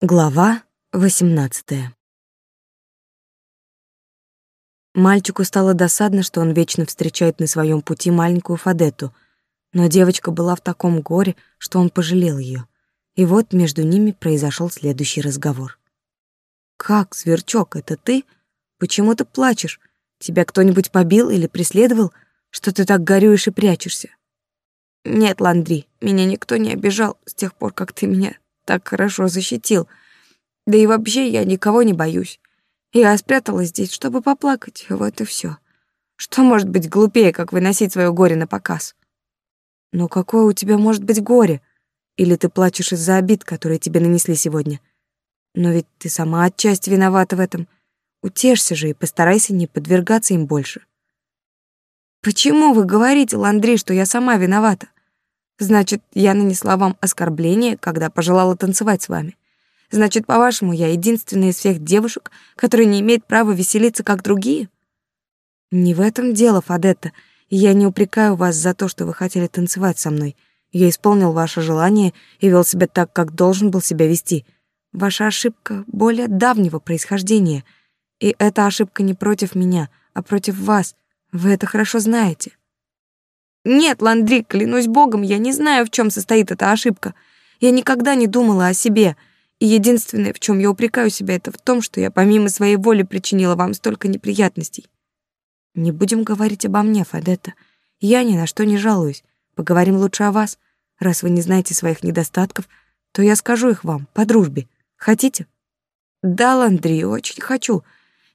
Глава 18 Мальчику стало досадно, что он вечно встречает на своем пути маленькую Фадету, но девочка была в таком горе, что он пожалел ее. И вот между ними произошел следующий разговор. «Как, Сверчок, это ты? Почему ты плачешь? Тебя кто-нибудь побил или преследовал, что ты так горюешь и прячешься?» «Нет, Ландри, меня никто не обижал с тех пор, как ты меня так хорошо защитил. Да и вообще я никого не боюсь. Я спряталась здесь, чтобы поплакать, вот и все. Что может быть глупее, как выносить свое горе на показ? Но какое у тебя может быть горе? Или ты плачешь из-за обид, которые тебе нанесли сегодня? Но ведь ты сама отчасти виновата в этом. Утешься же и постарайся не подвергаться им больше. Почему вы говорите, Ландри, что я сама виновата? Значит, я нанесла вам оскорбление, когда пожелала танцевать с вами. Значит, по-вашему, я единственная из всех девушек, которая не имеет права веселиться, как другие? Не в этом дело, Фадетта. Я не упрекаю вас за то, что вы хотели танцевать со мной. Я исполнил ваше желание и вел себя так, как должен был себя вести. Ваша ошибка более давнего происхождения. И эта ошибка не против меня, а против вас. Вы это хорошо знаете. Нет, Ландри, клянусь богом, я не знаю, в чем состоит эта ошибка. Я никогда не думала о себе, и единственное, в чем я упрекаю себя, это в том, что я помимо своей воли причинила вам столько неприятностей. Не будем говорить обо мне, Фадетта. Я ни на что не жалуюсь. Поговорим лучше о вас. Раз вы не знаете своих недостатков, то я скажу их вам по дружбе. Хотите? Да, Ландри, очень хочу.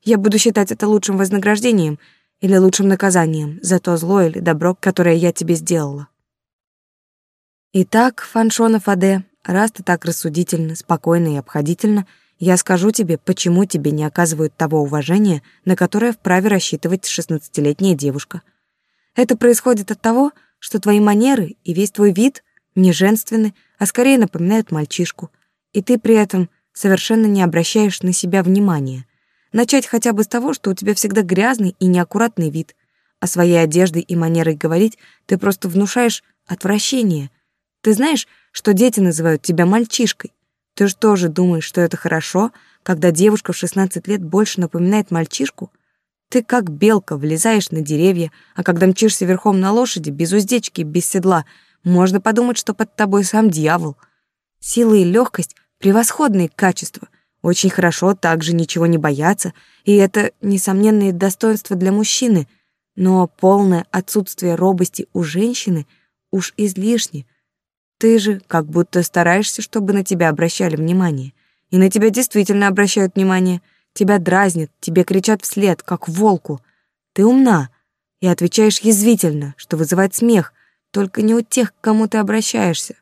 Я буду считать это лучшим вознаграждением — или лучшим наказанием за то зло или добро, которое я тебе сделала. Итак, Фаншона Фаде, раз ты так рассудительно, спокойно и обходительно, я скажу тебе, почему тебе не оказывают того уважения, на которое вправе рассчитывать шестнадцатилетняя девушка. Это происходит от того, что твои манеры и весь твой вид не женственны, а скорее напоминают мальчишку, и ты при этом совершенно не обращаешь на себя внимания — Начать хотя бы с того, что у тебя всегда грязный и неаккуратный вид. а своей одеждой и манерой говорить ты просто внушаешь отвращение. Ты знаешь, что дети называют тебя мальчишкой? Ты что же думаешь, что это хорошо, когда девушка в 16 лет больше напоминает мальчишку? Ты как белка влезаешь на деревья, а когда мчишься верхом на лошади, без уздечки, без седла, можно подумать, что под тобой сам дьявол. Сила и легкость — превосходные качества — очень хорошо также ничего не бояться, и это несомненные достоинства для мужчины, но полное отсутствие робости у женщины уж излишне. Ты же как будто стараешься, чтобы на тебя обращали внимание. И на тебя действительно обращают внимание. Тебя дразнят, тебе кричат вслед, как волку. Ты умна и отвечаешь язвительно, что вызывает смех, только не у тех, к кому ты обращаешься.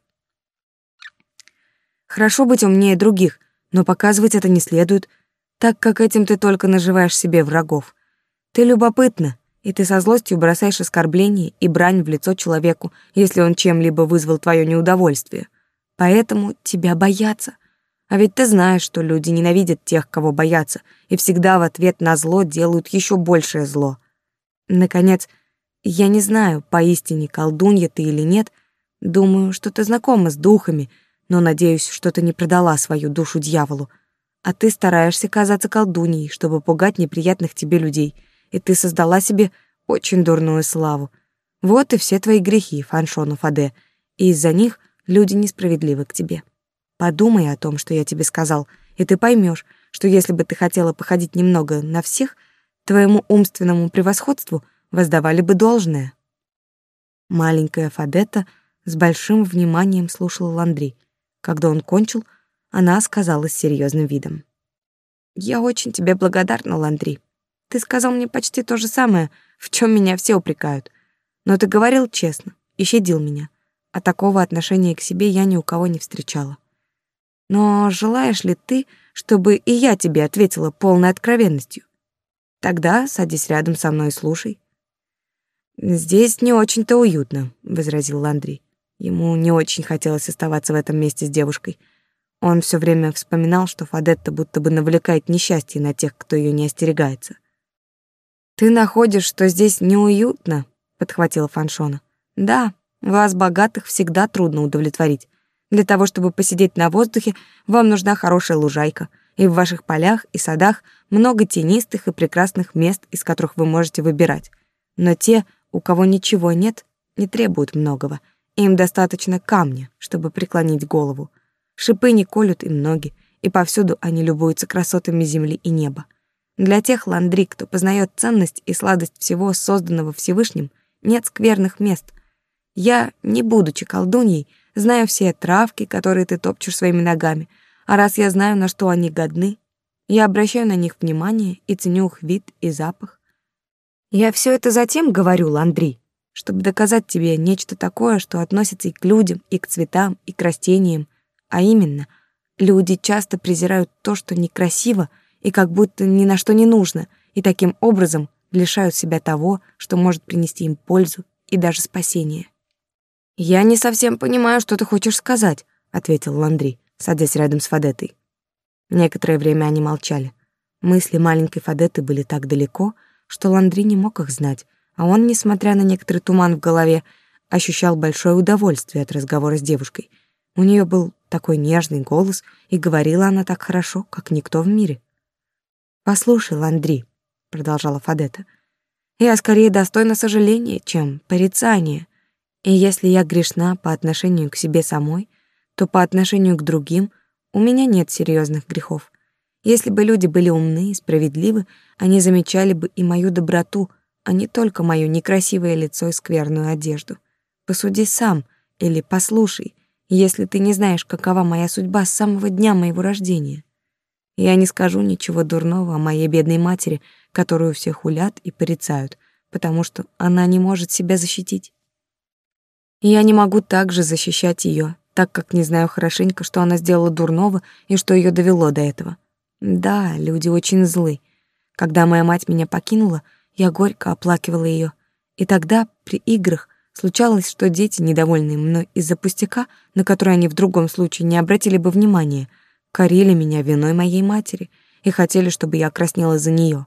Хорошо быть умнее других — но показывать это не следует, так как этим ты только наживаешь себе врагов. Ты любопытна, и ты со злостью бросаешь оскорбление и брань в лицо человеку, если он чем-либо вызвал твое неудовольствие. Поэтому тебя боятся. А ведь ты знаешь, что люди ненавидят тех, кого боятся, и всегда в ответ на зло делают еще большее зло. Наконец, я не знаю, поистине колдунья ты или нет, думаю, что ты знакома с духами — но надеюсь, что ты не продала свою душу дьяволу. А ты стараешься казаться колдуньей, чтобы пугать неприятных тебе людей, и ты создала себе очень дурную славу. Вот и все твои грехи, Фаншону Фаде, и из-за них люди несправедливы к тебе. Подумай о том, что я тебе сказал, и ты поймешь, что если бы ты хотела походить немного на всех, твоему умственному превосходству воздавали бы должное. Маленькая Фадетта с большим вниманием слушала Ландри — когда он кончил, она сказала с серьезным видом. «Я очень тебе благодарна, Ландри. Ты сказал мне почти то же самое, в чем меня все упрекают. Но ты говорил честно и щадил меня, а такого отношения к себе я ни у кого не встречала. Но желаешь ли ты, чтобы и я тебе ответила полной откровенностью? Тогда садись рядом со мной и слушай». «Здесь не очень-то уютно», — возразил Ландри. Ему не очень хотелось оставаться в этом месте с девушкой. Он все время вспоминал, что Фадетта будто бы навлекает несчастье на тех, кто ее не остерегается. «Ты находишь, что здесь неуютно?» — подхватила Фаншона. «Да, вас, богатых, всегда трудно удовлетворить. Для того, чтобы посидеть на воздухе, вам нужна хорошая лужайка, и в ваших полях и садах много тенистых и прекрасных мест, из которых вы можете выбирать. Но те, у кого ничего нет, не требуют многого. Им достаточно камня, чтобы преклонить голову. Шипы не колют им ноги, и повсюду они любуются красотами земли и неба. Для тех ландри, кто познает ценность и сладость всего созданного Всевышним, нет скверных мест. Я, не будучи колдуньей, знаю все травки, которые ты топчешь своими ногами, а раз я знаю, на что они годны, я обращаю на них внимание и ценю их вид и запах. Я все это затем говорю, Ландри, чтобы доказать тебе нечто такое, что относится и к людям, и к цветам, и к растениям, а именно, люди часто презирают то, что некрасиво и как будто ни на что не нужно, и таким образом лишают себя того, что может принести им пользу и даже спасение. «Я не совсем понимаю, что ты хочешь сказать», — ответил Ландри, садясь рядом с Фадетой. Некоторое время они молчали. Мысли маленькой Фадеты были так далеко, что Ландри не мог их знать, а он, несмотря на некоторый туман в голове, ощущал большое удовольствие от разговора с девушкой. У нее был такой нежный голос, и говорила она так хорошо, как никто в мире. «Послушай, Ландри», — продолжала Фадета, — «я скорее достойна сожаления, чем порицания. И если я грешна по отношению к себе самой, то по отношению к другим у меня нет серьезных грехов. Если бы люди были умны и справедливы, они замечали бы и мою доброту, а не только моё некрасивое лицо и скверную одежду. Посуди сам или послушай, если ты не знаешь, какова моя судьба с самого дня моего рождения. Я не скажу ничего дурного о моей бедной матери, которую все хулят и порицают, потому что она не может себя защитить. Я не могу также защищать ее, так как не знаю хорошенько, что она сделала дурного и что ее довело до этого. Да, люди очень злы. Когда моя мать меня покинула, я горько оплакивала ее. И тогда, при играх, случалось, что дети, недовольные мной из-за пустяка, на который они в другом случае не обратили бы внимания, корили меня виной моей матери и хотели, чтобы я краснела за нее.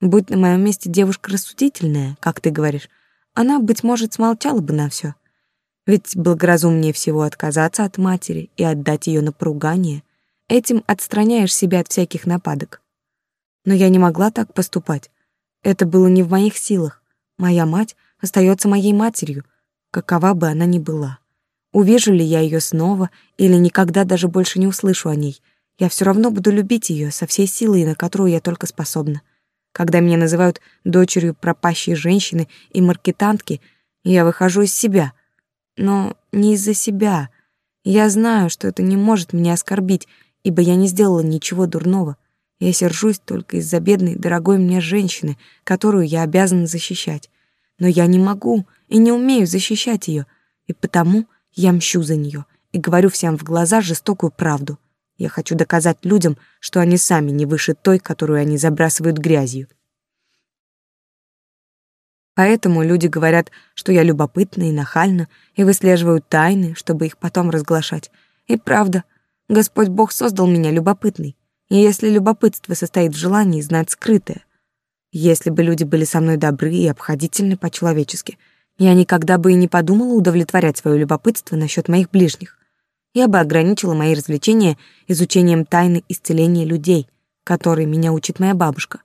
Будь на моем месте девушка рассудительная, как ты говоришь, она, быть может, смолчала бы на все. Ведь благоразумнее всего отказаться от матери и отдать ее на поругание. Этим отстраняешь себя от всяких нападок. Но я не могла так поступать. Это было не в моих силах. Моя мать остается моей матерью, какова бы она ни была. Увижу ли я ее снова или никогда даже больше не услышу о ней, я все равно буду любить ее со всей силой, на которую я только способна. Когда меня называют дочерью пропащей женщины и маркетантки, я выхожу из себя — но не из-за себя. Я знаю, что это не может меня оскорбить, ибо я не сделала ничего дурного. Я сержусь только из-за бедной, дорогой мне женщины, которую я обязана защищать. Но я не могу и не умею защищать ее, и потому я мщу за нее и говорю всем в глаза жестокую правду. Я хочу доказать людям, что они сами не выше той, которую они забрасывают грязью. Поэтому люди говорят, что я любопытна и нахальна, и выслеживают тайны, чтобы их потом разглашать. И правда, Господь Бог создал меня любопытной. И если любопытство состоит в желании знать скрытое, если бы люди были со мной добры и обходительны по-человечески, я никогда бы и не подумала удовлетворять свое любопытство насчет моих ближних. Я бы ограничила мои развлечения изучением тайны исцеления людей, которой меня учит моя бабушка.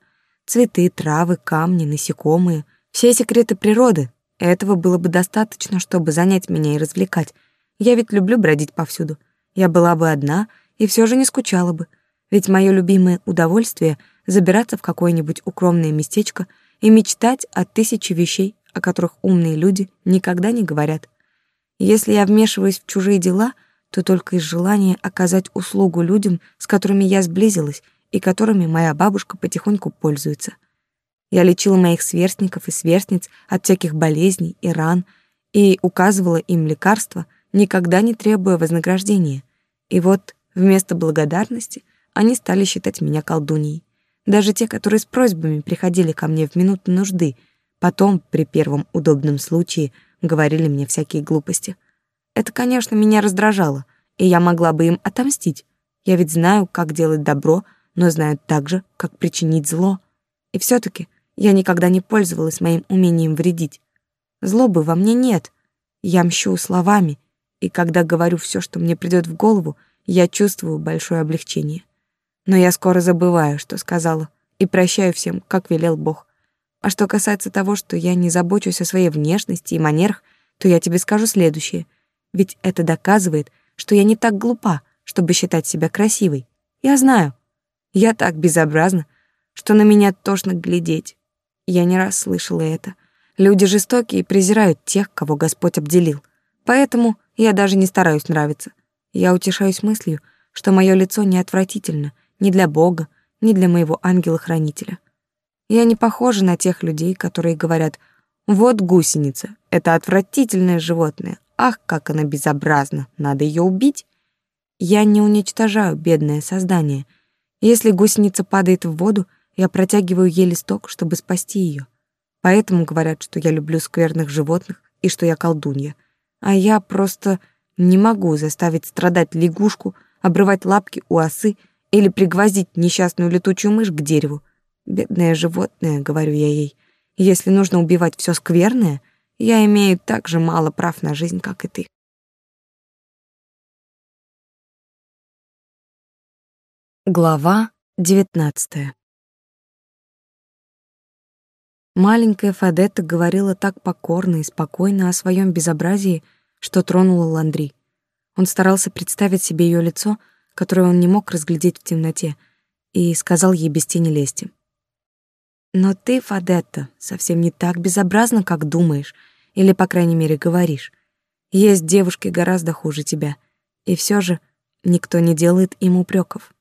Цветы, травы, камни, насекомые — все секреты природы. Этого было бы достаточно, чтобы занять меня и развлекать. Я ведь люблю бродить повсюду. Я была бы одна и все же не скучала бы. Ведь мое любимое удовольствие — забираться в какое-нибудь укромное местечко и мечтать о тысяче вещей, о которых умные люди никогда не говорят. Если я вмешиваюсь в чужие дела, то только из желания оказать услугу людям, с которыми я сблизилась и которыми моя бабушка потихоньку пользуется. Я лечила моих сверстников и сверстниц от всяких болезней и ран и указывала им лекарства, никогда не требуя вознаграждения. И вот вместо благодарности они стали считать меня колдуньей. Даже те, которые с просьбами приходили ко мне в минуту нужды, потом, при первом удобном случае, говорили мне всякие глупости. Это, конечно, меня раздражало, и я могла бы им отомстить. Я ведь знаю, как делать добро, но знаю также, как причинить зло. И все таки я никогда не пользовалась моим умением вредить. Злобы во мне нет. Я мщу словами, И когда говорю все, что мне придет в голову, я чувствую большое облегчение. Но я скоро забываю, что сказала, и прощаю всем, как велел Бог. А что касается того, что я не забочусь о своей внешности и манерах, то я тебе скажу следующее. Ведь это доказывает, что я не так глупа, чтобы считать себя красивой. Я знаю. Я так безобразна, что на меня тошно глядеть. Я не раз слышала это. Люди жестокие и презирают тех, кого Господь обделил. Поэтому я даже не стараюсь нравиться. Я утешаюсь мыслью, что мое лицо не отвратительно ни для Бога, ни для моего ангела-хранителя. Я не похожа на тех людей, которые говорят «Вот гусеница, это отвратительное животное, ах, как она безобразна, надо ее убить». Я не уничтожаю бедное создание. Если гусеница падает в воду, я протягиваю ей листок, чтобы спасти ее. Поэтому говорят, что я люблю скверных животных и что я колдунья. А я просто не могу заставить страдать лягушку, обрывать лапки у осы или пригвоздить несчастную летучую мышь к дереву. Бедное животное, говорю я ей. Если нужно убивать все скверное, я имею так же мало прав на жизнь, как и ты. Глава девятнадцатая. Маленькая Фадетта говорила так покорно и спокойно о своем безобразии, что тронула Ландри. Он старался представить себе ее лицо, которое он не мог разглядеть в темноте, и сказал ей без тени лести. «Но ты, Фадетта, совсем не так безобразна, как думаешь, или, по крайней мере, говоришь. Есть девушки гораздо хуже тебя, и все же никто не делает им упреков.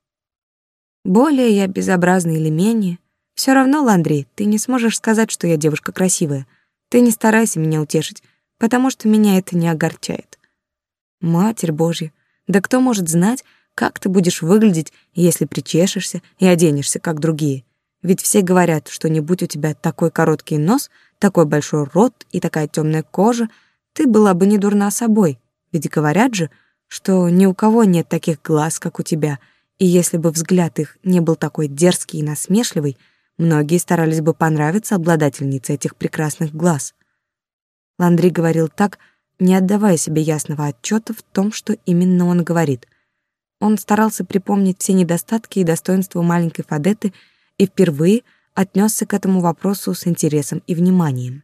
Более я безобразна или менее — все равно, Ландри, ты не сможешь сказать, что я девушка красивая. Ты не старайся меня утешить, потому что меня это не огорчает. Матерь Божья, да кто может знать, как ты будешь выглядеть, если причешешься и оденешься, как другие? Ведь все говорят, что не будь у тебя такой короткий нос, такой большой рот и такая темная кожа, ты была бы не дурна собой. Ведь говорят же, что ни у кого нет таких глаз, как у тебя, и если бы взгляд их не был такой дерзкий и насмешливый, Многие старались бы понравиться обладательнице этих прекрасных глаз. Ландри говорил так, не отдавая себе ясного отчета в том, что именно он говорит. Он старался припомнить все недостатки и достоинства маленькой Фадеты и впервые отнесся к этому вопросу с интересом и вниманием.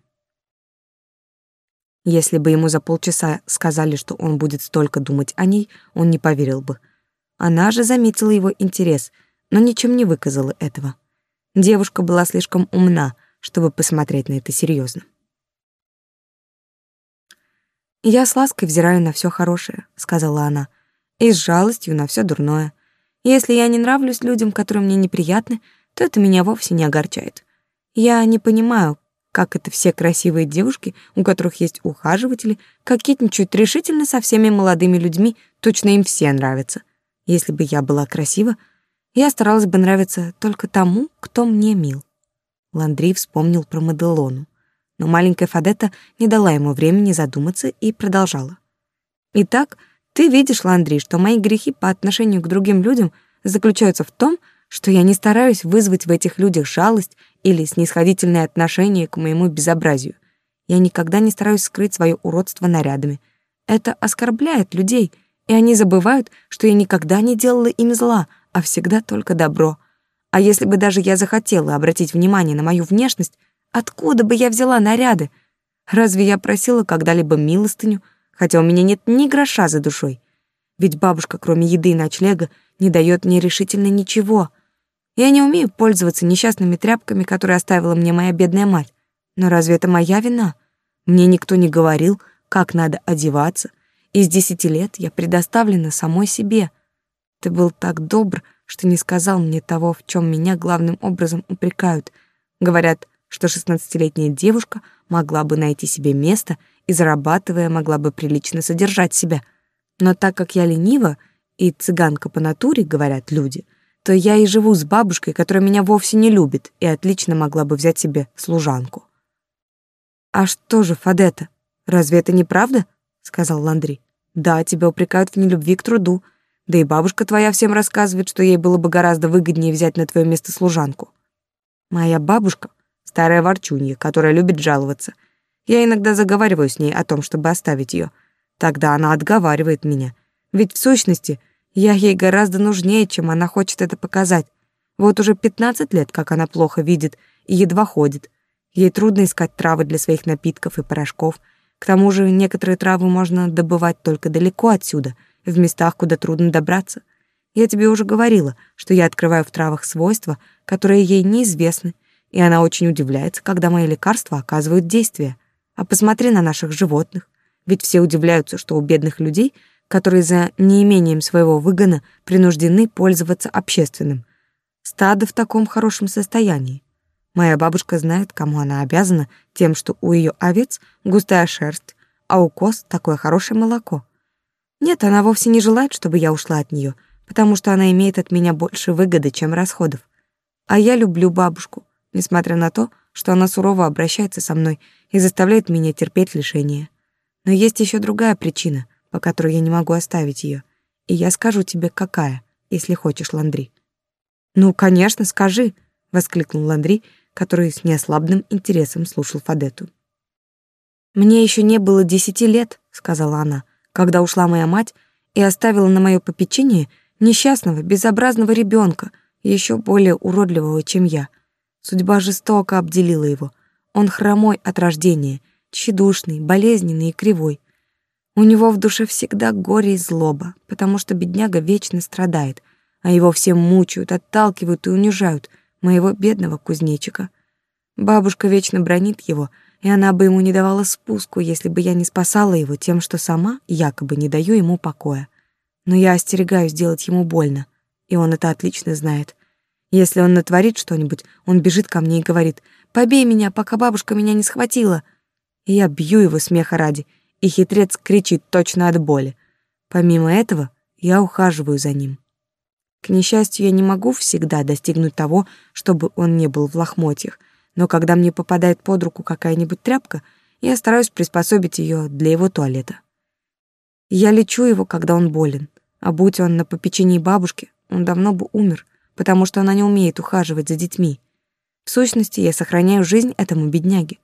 Если бы ему за полчаса сказали, что он будет столько думать о ней, он не поверил бы. Она же заметила его интерес, но ничем не выказала этого. Девушка была слишком умна, чтобы посмотреть на это серьезно. «Я с лаской взираю на все хорошее», — сказала она, «и с жалостью на все дурное. Если я не нравлюсь людям, которые мне неприятны, то это меня вовсе не огорчает. Я не понимаю, как это все красивые девушки, у которых есть ухаживатели, кокетничают решительно со всеми молодыми людьми, точно им все нравятся. Если бы я была красива, я старалась бы нравиться только тому, кто мне мил. Ландри вспомнил про Маделону, но маленькая Фадетта не дала ему времени задуматься и продолжала. «Итак, ты видишь, Ландри, что мои грехи по отношению к другим людям заключаются в том, что я не стараюсь вызвать в этих людях жалость или снисходительное отношение к моему безобразию. Я никогда не стараюсь скрыть свое уродство нарядами. Это оскорбляет людей, и они забывают, что я никогда не делала им зла, а всегда только добро. А если бы даже я захотела обратить внимание на мою внешность, откуда бы я взяла наряды? Разве я просила когда-либо милостыню, хотя у меня нет ни гроша за душой? Ведь бабушка, кроме еды и ночлега, не дает мне решительно ничего. Я не умею пользоваться несчастными тряпками, которые оставила мне моя бедная мать. Но разве это моя вина? Мне никто не говорил, как надо одеваться, и с десяти лет я предоставлена самой себе — ты был так добр, что не сказал мне того, в чем меня главным образом упрекают. Говорят, что шестнадцатилетняя девушка могла бы найти себе место и, зарабатывая, могла бы прилично содержать себя. Но так как я ленива и цыганка по натуре, говорят люди, то я и живу с бабушкой, которая меня вовсе не любит и отлично могла бы взять себе служанку. «А что же, Фадета, разве это не правда?» — сказал Ландри. «Да, тебя упрекают в нелюбви к труду, да и бабушка твоя всем рассказывает, что ей было бы гораздо выгоднее взять на твое место служанку. Моя бабушка — старая ворчунья, которая любит жаловаться. Я иногда заговариваю с ней о том, чтобы оставить ее. Тогда она отговаривает меня. Ведь в сущности я ей гораздо нужнее, чем она хочет это показать. Вот уже 15 лет, как она плохо видит и едва ходит. Ей трудно искать травы для своих напитков и порошков. К тому же некоторые травы можно добывать только далеко отсюда, в местах, куда трудно добраться. Я тебе уже говорила, что я открываю в травах свойства, которые ей неизвестны, и она очень удивляется, когда мои лекарства оказывают действие. А посмотри на наших животных. Ведь все удивляются, что у бедных людей, которые за неимением своего выгона принуждены пользоваться общественным, стадо в таком хорошем состоянии. Моя бабушка знает, кому она обязана тем, что у ее овец густая шерсть, а у коз такое хорошее молоко. Нет, она вовсе не желает, чтобы я ушла от нее, потому что она имеет от меня больше выгоды, чем расходов. А я люблю бабушку, несмотря на то, что она сурово обращается со мной и заставляет меня терпеть лишения. Но есть еще другая причина, по которой я не могу оставить ее, и я скажу тебе, какая, если хочешь, Ландри. «Ну, конечно, скажи», — воскликнул Ландри, который с неослабным интересом слушал Фадету. «Мне еще не было десяти лет», — сказала она, «когда ушла моя мать и оставила на мое попечение несчастного, безобразного ребенка, еще более уродливого, чем я. Судьба жестоко обделила его. Он хромой от рождения, тщедушный, болезненный и кривой. У него в душе всегда горе и злоба, потому что бедняга вечно страдает, а его все мучают, отталкивают и унижают — моего бедного кузнечика. Бабушка вечно бронит его, и она бы ему не давала спуску, если бы я не спасала его тем, что сама якобы не даю ему покоя. Но я остерегаюсь сделать ему больно, и он это отлично знает. Если он натворит что-нибудь, он бежит ко мне и говорит «Побей меня, пока бабушка меня не схватила». И я бью его смеха ради, и хитрец кричит точно от боли. Помимо этого, я ухаживаю за ним. К несчастью, я не могу всегда достигнуть того, чтобы он не был в лохмотьях, но когда мне попадает под руку какая-нибудь тряпка, я стараюсь приспособить ее для его туалета. Я лечу его, когда он болен, а будь он на попечении бабушки, он давно бы умер, потому что она не умеет ухаживать за детьми. В сущности, я сохраняю жизнь этому бедняге.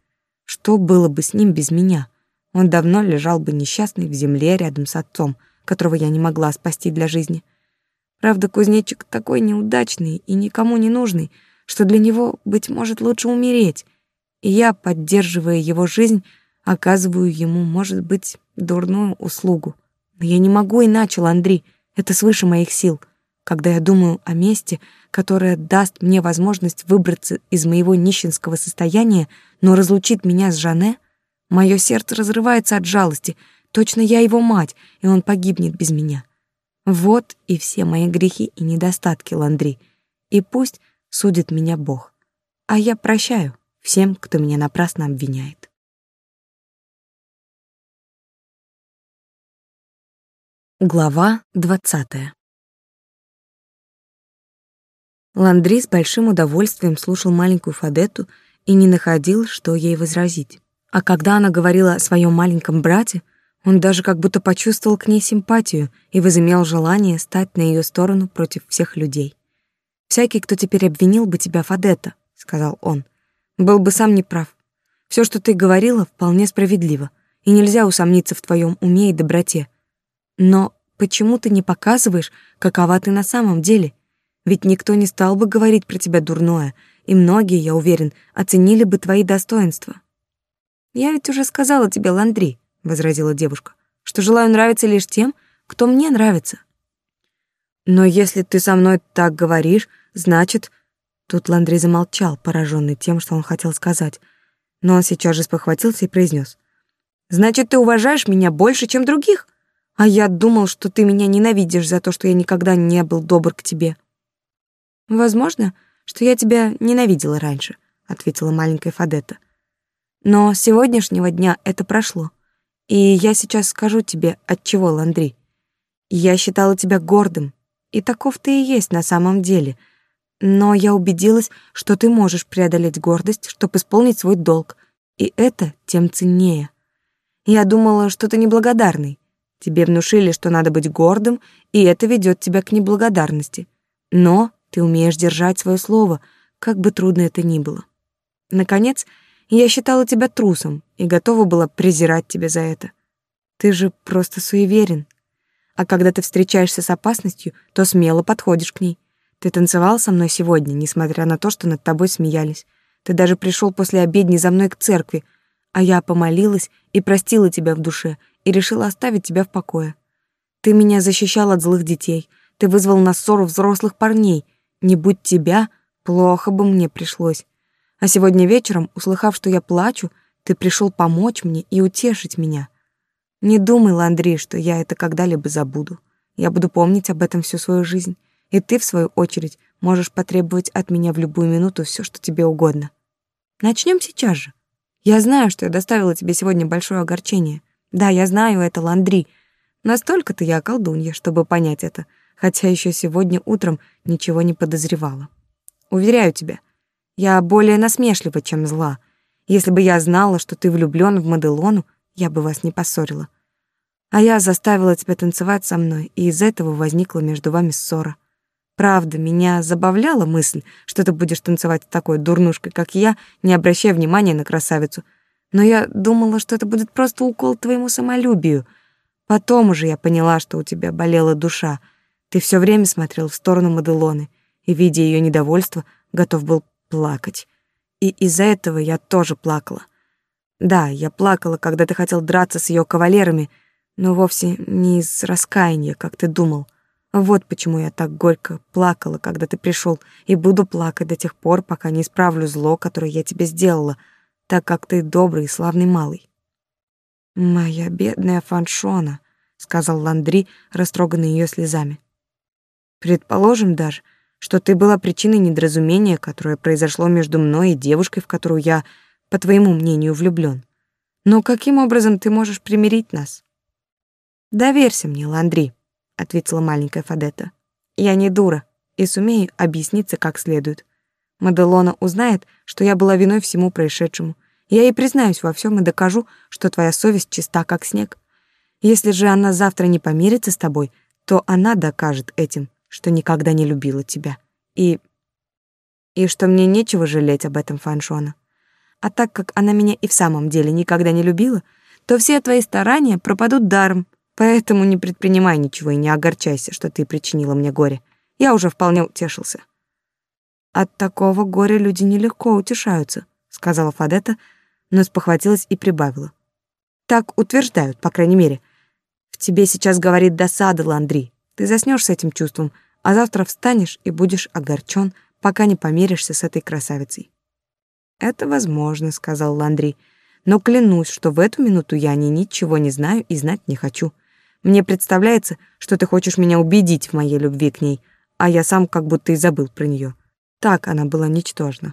Что было бы с ним без меня? Он давно лежал бы несчастный в земле рядом с отцом, которого я не могла спасти для жизни. Правда, кузнечик такой неудачный и никому не нужный, что для него, быть может, лучше умереть. И я, поддерживая его жизнь, оказываю ему, может быть, дурную услугу. Но я не могу иначе, Ландри, это свыше моих сил. Когда я думаю о месте, которое даст мне возможность выбраться из моего нищенского состояния, но разлучит меня с Жане, мое сердце разрывается от жалости. Точно я его мать, и он погибнет без меня. Вот и все мои грехи и недостатки, Ландри. И пусть судит меня Бог. А я прощаю всем, кто меня напрасно обвиняет. Глава двадцатая. Ландри с большим удовольствием слушал маленькую Фадету и не находил, что ей возразить. А когда она говорила о своем маленьком брате, он даже как будто почувствовал к ней симпатию и возымел желание стать на ее сторону против всех людей. «Всякий, кто теперь обвинил бы тебя, Фадета», — сказал он, — «был бы сам неправ. Все, что ты говорила, вполне справедливо, и нельзя усомниться в твоем уме и доброте. Но почему ты не показываешь, какова ты на самом деле? Ведь никто не стал бы говорить про тебя дурное, и многие, я уверен, оценили бы твои достоинства». «Я ведь уже сказала тебе, Ландри», — возразила девушка, «что желаю нравиться лишь тем, кто мне нравится». «Но если ты со мной так говоришь, значит...» Тут Ландри замолчал, пораженный тем, что он хотел сказать. Но он сейчас же спохватился и произнес. «Значит, ты уважаешь меня больше, чем других? А я думал, что ты меня ненавидишь за то, что я никогда не был добр к тебе». «Возможно, что я тебя ненавидела раньше», — ответила маленькая Фадетта. «Но с сегодняшнего дня это прошло. И я сейчас скажу тебе, от чего, Ландри. Я считала тебя гордым, и таков ты и есть на самом деле. Но я убедилась, что ты можешь преодолеть гордость, чтобы исполнить свой долг, и это тем ценнее. Я думала, что ты неблагодарный. Тебе внушили, что надо быть гордым, и это ведет тебя к неблагодарности. Но ты умеешь держать свое слово, как бы трудно это ни было. Наконец, я считала тебя трусом и готова была презирать тебя за это. Ты же просто суеверен. А когда ты встречаешься с опасностью, то смело подходишь к ней. Ты танцевал со мной сегодня, несмотря на то, что над тобой смеялись. Ты даже пришел после обедни за мной к церкви, а я помолилась и простила тебя в душе и решила оставить тебя в покое. Ты меня защищал от злых детей, ты вызвал на ссору взрослых парней. Не будь тебя, плохо бы мне пришлось. А сегодня вечером, услыхав, что я плачу, ты пришел помочь мне и утешить меня. Не думай, Ландри, что я это когда-либо забуду. Я буду помнить об этом всю свою жизнь, и ты, в свою очередь, можешь потребовать от меня в любую минуту все, что тебе угодно. Начнем сейчас же. Я знаю, что я доставила тебе сегодня большое огорчение. Да, я знаю это, Ландри. Настолько-то я колдунья, чтобы понять это, хотя еще сегодня утром ничего не подозревала. Уверяю тебя, я более насмешлива, чем зла. Если бы я знала, что ты влюблён в Маделону, я бы вас не поссорила. А я заставила тебя танцевать со мной, и из этого возникла между вами ссора. Правда, меня забавляла мысль, что ты будешь танцевать с такой дурнушкой, как я, не обращая внимания на красавицу. Но я думала, что это будет просто укол твоему самолюбию. Потом уже я поняла, что у тебя болела душа. Ты все время смотрел в сторону Маделоны, и, видя ее недовольство, готов был плакать. И из-за этого я тоже плакала. Да, я плакала, когда ты хотел драться с ее кавалерами, но вовсе не из раскаяния, как ты думал. Вот почему я так горько плакала, когда ты пришел, и буду плакать до тех пор, пока не исправлю зло, которое я тебе сделала, так как ты добрый и славный малый. «Моя бедная Фаншона», — сказал Ландри, растроганный ее слезами. «Предположим даже, что ты была причиной недоразумения, которое произошло между мной и девушкой, в которую я по твоему мнению, влюблён. Но каким образом ты можешь примирить нас? Доверься мне, Ландри, ответила маленькая Фадета. Я не дура и сумею объясниться как следует. Маделона узнает, что я была виной всему происшедшему. Я ей признаюсь во всем и докажу, что твоя совесть чиста как снег. Если же она завтра не помирится с тобой, то она докажет этим, что никогда не любила тебя. И и что мне нечего жалеть об этом Фаншона. А так как она меня и в самом деле никогда не любила, то все твои старания пропадут даром. Поэтому не предпринимай ничего и не огорчайся, что ты причинила мне горе. Я уже вполне утешился. От такого горя люди нелегко утешаются, сказала Фадета, но спохватилась и прибавила. Так утверждают, по крайней мере. В тебе сейчас говорит досада, Ландри. Ты заснешь с этим чувством, а завтра встанешь и будешь огорчен, пока не помиришься с этой красавицей. «Это возможно», — сказал Ландри. «Но клянусь, что в эту минуту я ни ничего не знаю и знать не хочу. Мне представляется, что ты хочешь меня убедить в моей любви к ней, а я сам как будто и забыл про нее. Так она была ничтожна».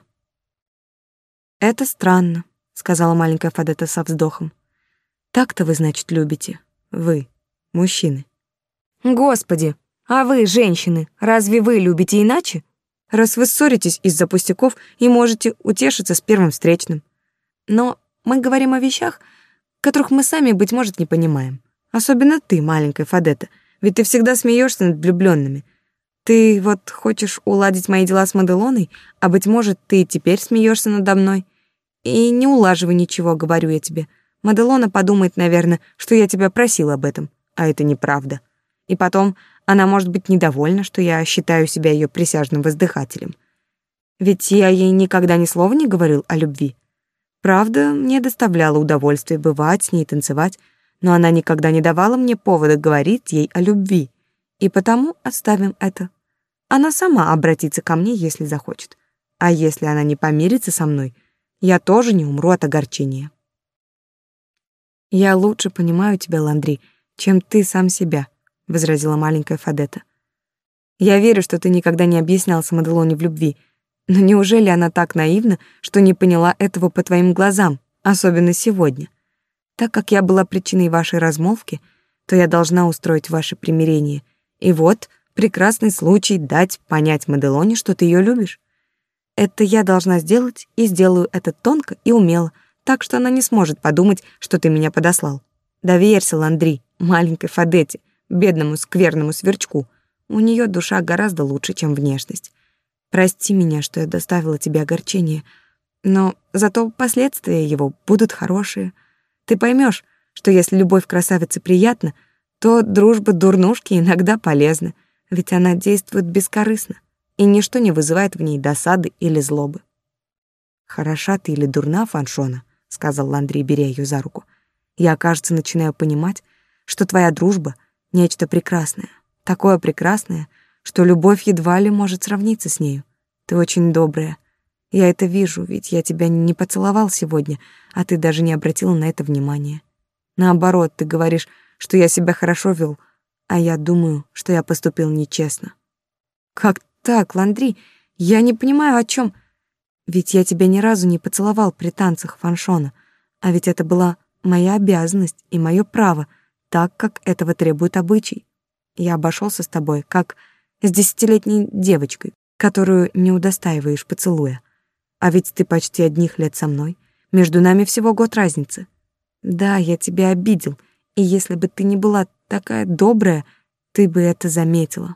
«Это странно», — сказала маленькая Фадета со вздохом. «Так-то вы, значит, любите. Вы, мужчины». «Господи, а вы, женщины, разве вы любите иначе?» раз вы ссоритесь из-за пустяков и можете утешиться с первым встречным. Но мы говорим о вещах, которых мы сами, быть может, не понимаем. Особенно ты, маленькая Фадета, ведь ты всегда смеешься над влюбленными. Ты вот хочешь уладить мои дела с Маделоной, а, быть может, ты теперь смеешься надо мной. И не улаживай ничего, говорю я тебе. Маделона подумает, наверное, что я тебя просил об этом, а это неправда. И потом, она может быть недовольна, что я считаю себя ее присяжным воздыхателем. Ведь я ей никогда ни слова не говорил о любви. Правда, мне доставляло удовольствие бывать с ней танцевать, но она никогда не давала мне повода говорить ей о любви. И потому оставим это. Она сама обратится ко мне, если захочет. А если она не помирится со мной, я тоже не умру от огорчения. Я лучше понимаю тебя, Ландри, чем ты сам себя возразила маленькая Фадета. Я верю, что ты никогда не объяснялся Маделоне в любви, но неужели она так наивна, что не поняла этого по твоим глазам, особенно сегодня? Так как я была причиной вашей размолвки, то я должна устроить ваше примирение. И вот прекрасный случай дать понять Маделоне, что ты ее любишь. Это я должна сделать, и сделаю это тонко и умело, так что она не сможет подумать, что ты меня подослал. Доверься, Ландри, маленькой Фадете, бедному скверному сверчку. У нее душа гораздо лучше, чем внешность. Прости меня, что я доставила тебе огорчение, но зато последствия его будут хорошие. Ты поймешь, что если любовь красавицы приятна, то дружба дурнушки иногда полезна, ведь она действует бескорыстно, и ничто не вызывает в ней досады или злобы. «Хороша ты или дурна, Фаншона», — сказал Ландри, беря ее за руку. «Я, кажется, начинаю понимать, что твоя дружба — нечто прекрасное, такое прекрасное, что любовь едва ли может сравниться с нею. Ты очень добрая. Я это вижу, ведь я тебя не поцеловал сегодня, а ты даже не обратила на это внимания. Наоборот, ты говоришь, что я себя хорошо вел, а я думаю, что я поступил нечестно. Как так, Ландри? Я не понимаю, о чем. Ведь я тебя ни разу не поцеловал при танцах фаншона, а ведь это была моя обязанность и мое право, так как этого требует обычай. Я обошелся с тобой, как с десятилетней девочкой, которую не удостаиваешь поцелуя. А ведь ты почти одних лет со мной. Между нами всего год разницы. Да, я тебя обидел, и если бы ты не была такая добрая, ты бы это заметила.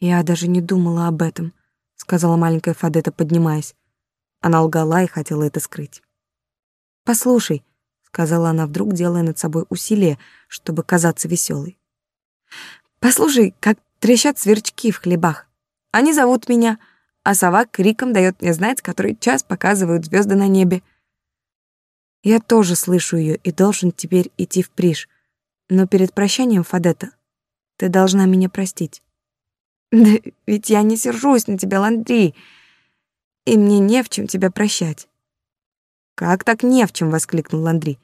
Я даже не думала об этом, сказала маленькая Фадета, поднимаясь. Она лгала и хотела это скрыть. Послушай, сказала она вдруг, делая над собой усилие, чтобы казаться веселой. Послушай, как трещат сверчки в хлебах. Они зовут меня, а сова криком дает мне знать, который час показывают звезды на небе. Я тоже слышу ее и должен теперь идти в Приш. Но перед прощанием, Фадета, ты должна меня простить. Да ведь я не сержусь на тебя, Ландри, и мне не в чем тебя прощать. Как так не в чем, воскликнул Ландри.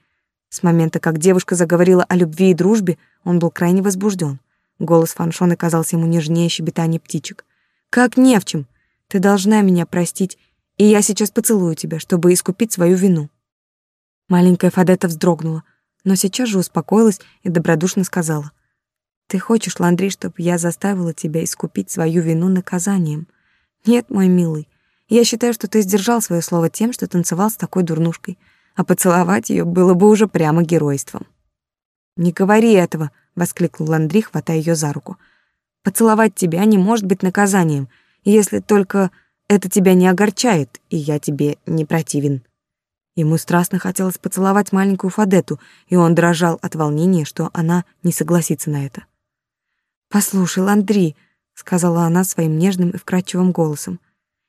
С момента, как девушка заговорила о любви и дружбе, он был крайне возбужден. Голос Фаншона казался ему нежнее щебетания птичек. Как не в чем? Ты должна меня простить, и я сейчас поцелую тебя, чтобы искупить свою вину. Маленькая Фадета вздрогнула, но сейчас же успокоилась и добродушно сказала: "Ты хочешь, Ландри, чтобы я заставила тебя искупить свою вину наказанием? Нет, мой милый. Я считаю, что ты сдержал свое слово тем, что танцевал с такой дурнушкой, а поцеловать ее было бы уже прямо геройством". "Не говори этого", воскликнул Ландри, хватая ее за руку. Поцеловать тебя не может быть наказанием, если только это тебя не огорчает, и я тебе не противен. Ему страстно хотелось поцеловать маленькую Фадету, и он дрожал от волнения, что она не согласится на это. «Послушай, Ландри», — сказала она своим нежным и вкрадчивым голосом,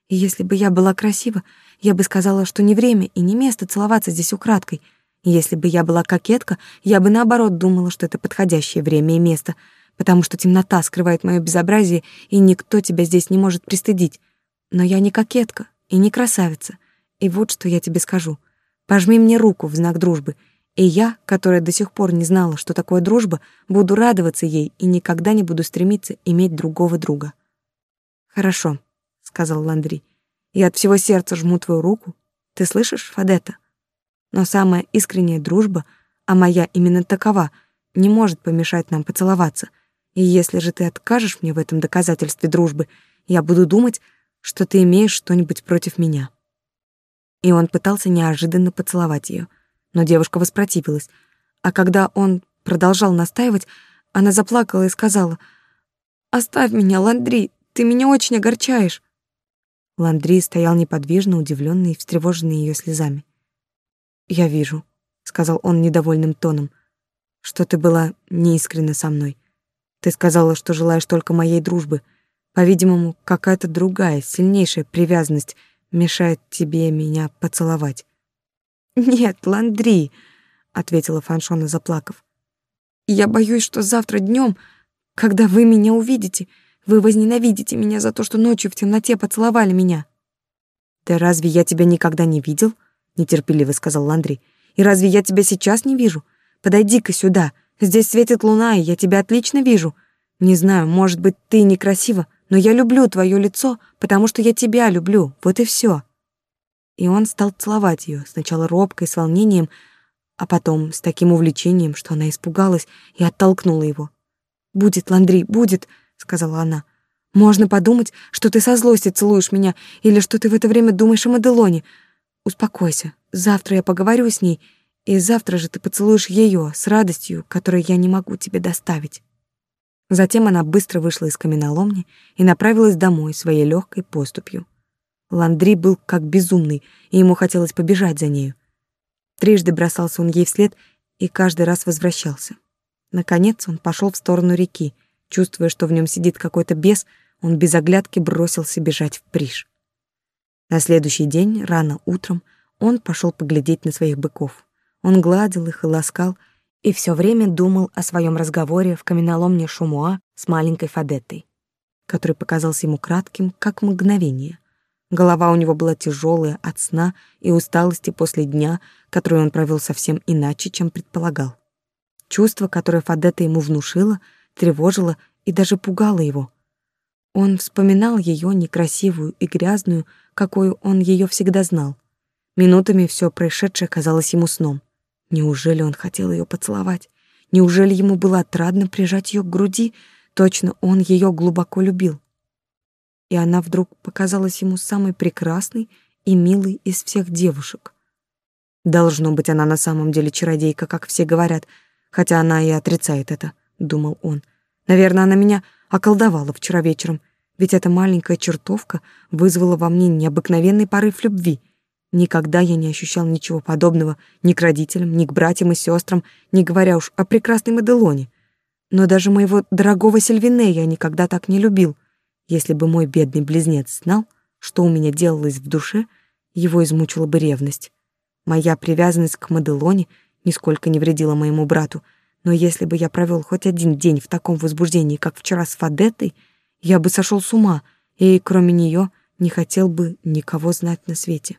«и если бы я была красива, я бы сказала, что не время и не место целоваться здесь украдкой. И если бы я была кокетка, я бы наоборот думала, что это подходящее время и место, потому что темнота скрывает мое безобразие, и никто тебя здесь не может пристыдить. Но я не кокетка и не красавица. И вот что я тебе скажу. Пожми мне руку в знак дружбы, и я, которая до сих пор не знала, что такое дружба, буду радоваться ей и никогда не буду стремиться иметь другого друга. Хорошо, сказал Ландри. Я от всего сердца жму твою руку. Ты слышишь, Фадета? Но самая искренняя дружба, а моя именно такова, не может помешать нам поцеловаться — и если же ты откажешь мне в этом доказательстве дружбы, я буду думать, что ты имеешь что-нибудь против меня. И он пытался неожиданно поцеловать ее, но девушка воспротивилась. А когда он продолжал настаивать, она заплакала и сказала: "Оставь меня, Ландри, ты меня очень огорчаешь". Ландри стоял неподвижно, удивленный и встревоженный ее слезами. "Я вижу", сказал он недовольным тоном, "что ты была неискренна со мной. Ты сказала, что желаешь только моей дружбы. По-видимому, какая-то другая, сильнейшая привязанность мешает тебе меня поцеловать. Нет, Ландри, ответила Фаншона, заплакав. Я боюсь, что завтра днем, когда вы меня увидите, вы возненавидите меня за то, что ночью в темноте поцеловали меня. Да разве я тебя никогда не видел? нетерпеливо сказал Ландри. И разве я тебя сейчас не вижу? Подойди-ка сюда. Здесь светит луна, и я тебя отлично вижу. Не знаю, может быть, ты некрасива, но я люблю твое лицо, потому что я тебя люблю. Вот и все. И он стал целовать ее, сначала робко и с волнением, а потом с таким увлечением, что она испугалась и оттолкнула его. «Будет, Ландри, будет», — сказала она. «Можно подумать, что ты со злости целуешь меня или что ты в это время думаешь о Маделоне. Успокойся, завтра я поговорю с ней, и завтра же ты поцелуешь ее с радостью, которую я не могу тебе доставить. Затем она быстро вышла из каменоломни и направилась домой своей легкой поступью. Ландри был как безумный, и ему хотелось побежать за нею. Трижды бросался он ей вслед и каждый раз возвращался. Наконец он пошел в сторону реки. Чувствуя, что в нем сидит какой-то бес, он без оглядки бросился бежать в Приш. На следующий день, рано утром, он пошел поглядеть на своих быков. Он гладил их и ласкал, и все время думал о своем разговоре в каменоломне Шумуа с маленькой Фадеттой, который показался ему кратким, как мгновение. Голова у него была тяжелая от сна и усталости после дня, который он провел совсем иначе, чем предполагал. Чувство, которое Фадетта ему внушила, тревожило и даже пугало его. Он вспоминал ее некрасивую и грязную, какой он ее всегда знал. Минутами все происшедшее казалось ему сном. Неужели он хотел ее поцеловать? Неужели ему было отрадно прижать ее к груди? Точно он ее глубоко любил. И она вдруг показалась ему самой прекрасной и милой из всех девушек. Должно быть, она на самом деле чародейка, как все говорят, хотя она и отрицает это, думал он. Наверное, она меня околдовала вчера вечером, ведь эта маленькая чертовка вызвала во мне необыкновенный порыв любви. Никогда я не ощущал ничего подобного ни к родителям, ни к братьям и сестрам, не говоря уж о прекрасной Маделоне. Но даже моего дорогого Сильвине я никогда так не любил. Если бы мой бедный близнец знал, что у меня делалось в душе, его измучила бы ревность. Моя привязанность к Маделоне нисколько не вредила моему брату, но если бы я провел хоть один день в таком возбуждении, как вчера с Фадеттой, я бы сошел с ума и, кроме нее, не хотел бы никого знать на свете.